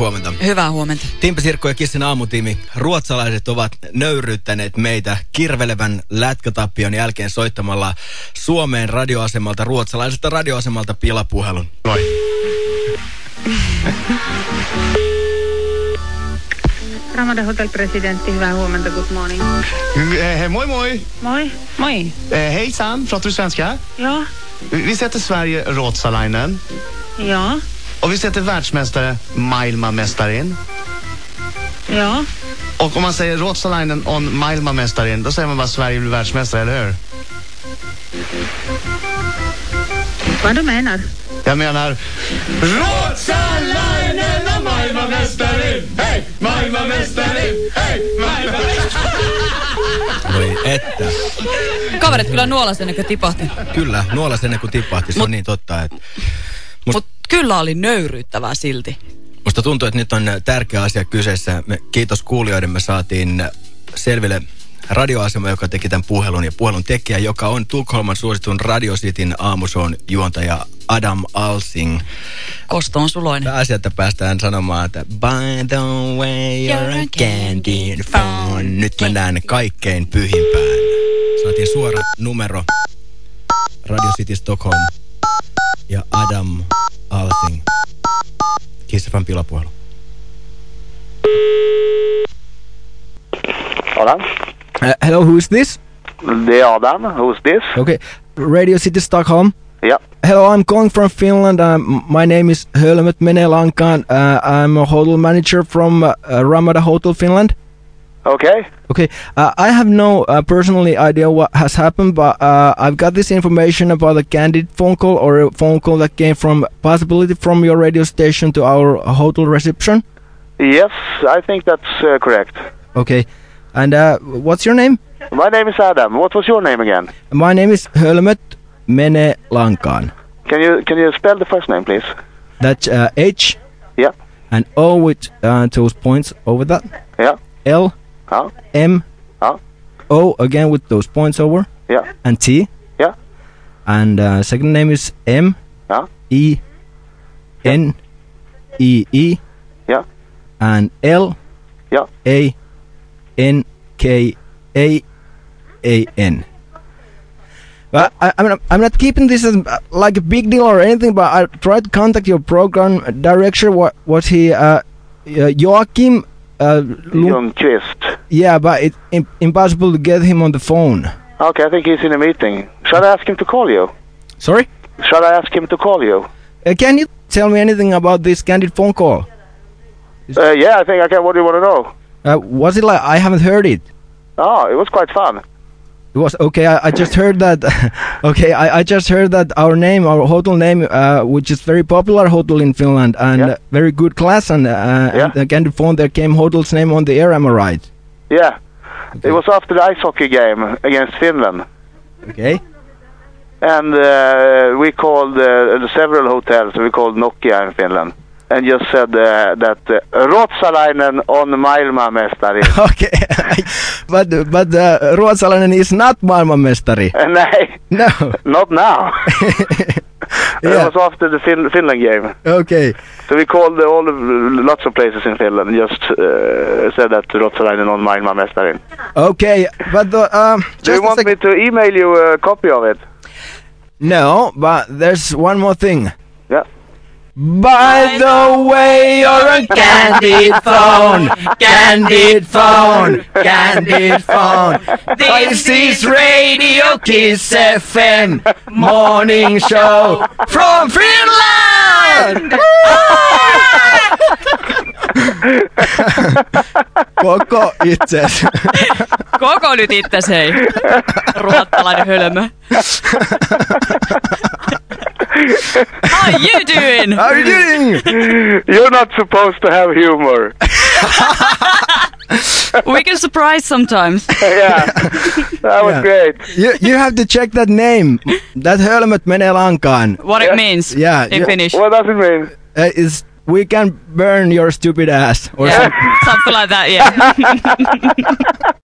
Huomenta. Hyvää huomenta. Timpe Sirkko ja Kissin aamutiimi. Ruotsalaiset ovat nöyryyttäneet meitä kirvelevän lätkätappion jälkeen soittamalla Suomeen radioasemalta, ruotsalaiselta radioasemalta pilapuhelun. Moi. Ramada Hotel Presidentti, hyvää huomenta, good morning. Eh, moi moi! Moi. Moi. Eh, hejsan, pratar du svenska? Ja. Vi sätter Sverige Ruotsalainen Ja. Och vi sätter världsmästare Mailma-mästarin. Ja. Och om man säger Ruotsalainen on Mailma-mästarin, då säger man bara Sverige blir världsmästare, eller hur? Vad du menar? Jag menar... Ruotsalainen on maailmanmästari! Hei! Maailmanmästari! Hei! Voi että. Kaverit kyllä nuolasen ennen kuin tipahti. Kyllä, nuolas ennen kuin tippahti. Se on Mut- niin totta, että Mutta kyllä oli nöyryyttävää silti. musta tuntuu, että nyt on tärkeä asia kyseessä. Me, kiitos kuulijoiden, me saatiin selville radioasema, joka teki tämän puhelun ja puhelun tekijä, joka on Tukholman suositun Radio Cityn aamusoon juontaja Adam Alsing. Kosto on suloinen. Pääasia, että päästään sanomaan, että By the way, you're a candy phone. Nyt mennään kaikkein pyhimpään. Saatiin suora numero Radio City Stockholm ja Adam Alsing. Kiss FM pilapuhelu. Adam? Uh, hello, who is this? Är Adam. Who's this? Okay, Radio City Stockholm. Ja. Hello, I'm calling from Finland. Um, my name is Hölmet Menelankan. Uh, I'm a hotel manager from uh, Ramada Hotel, Finland. Okay. Okay, uh, I have no uh, personally idea what has happened, but uh, I've got this information about a candid phone call or a phone call that came from possibility from your radio station to our hotel reception. Yes, I think that's uh, correct. Okay, and uh, what's your name? My name is Adam. What was your name again? My name is Hölmet Menelankan. Can you can you spell the first name, please? That's uh, H Yeah. and O with uh, those points over that. Yeah. L Ja. M Ja. O again with those points over Yeah. and T. Yeah. And uh, second name is M. E N E E Yeah. and L Yeah. A N K A A N. But I, I'm, not, I'm not keeping this as uh, like a big deal or anything, but I tried to contact your program director. What was he? Uh, uh, Joachim. Uh, Lund- Ljungqvist. Yeah, but it's im- impossible to get him on the phone. Okay, I think he's in a meeting. Shall I ask him to call you? Sorry? Shall I ask him to call you? Uh, can you tell me anything about this candid phone call? Uh, yeah, I think I can. What do you want to know? Uh, was it like I haven't heard it? Oh, it was quite fun. It was okay. I, I just heard that. okay, I, I just heard that our name, our hotel name, uh, which is very popular hotel in Finland and Yeah. uh, very good class, and, uh, and the candid phone there came hotel's name on the air. Am I right? Yeah. It was after the ice hockey game against Finland. Okay. And uh, we called uh, several hotels. We called Nokia in Finland. And just said uh, that uh, Ruotsalainen on maailmanmästari. Okay, but but uh, ruotsalainen is not maailmanmestari. Uh, Nej, No. not now. Yeah. It was after the fin- Finland game. Okay. So we called all of, lots of places in Finland and just uh, said that Ruotsalainen on maailmanmästari. Okay, but the, um, Do you want me to email you a copy of it? No, but there's one more thing. By the way, you're a candid phone, candid phone, candid phone. This is Radio Kiss FM morning show from Finland. Koko itses. Koko nyt itse hei. Ruottalainen hölmö. How are you doing? How are you doing? You're not supposed to have humor. We can surprise sometimes. yeah, that was Yeah. great. You, you have to check that name. That Hölmöt menee lankaan. What it means Yeah, in yeah. Finnish. What does it mean? Uh, is we can burn your stupid ass or Yeah, something. something like that, yeah.